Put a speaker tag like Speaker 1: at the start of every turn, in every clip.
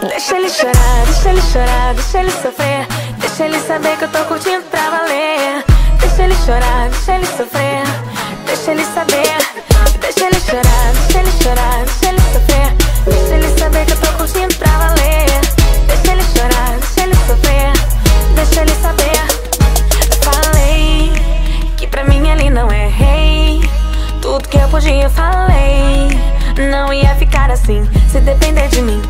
Speaker 1: Deixa ele chorar, deixa ele chorar, deixa ele sofrer. Deixa ele saber que eu tô curtindo pra valer. Deixa ele chorar, deixa ele sofrer. Deixa ele saber. que eu podia, eu falei. Não ia ficar assim, se depender de mim.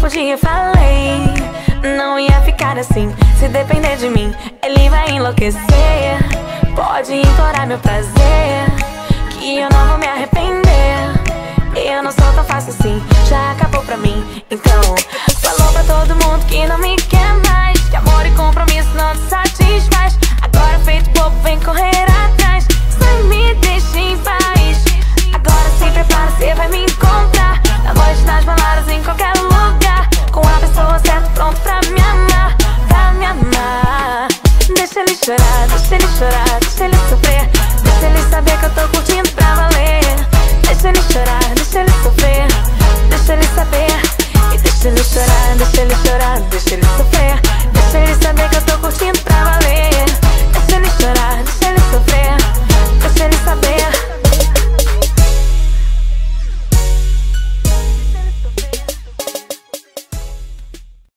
Speaker 1: podia falei Não ia ficar assim. Se depender de mim, ele vai enlouquecer. Pode implorar meu prazer Que eu não vou me arrepender. Eu não sou tão fácil assim Já acabou pra mim, então.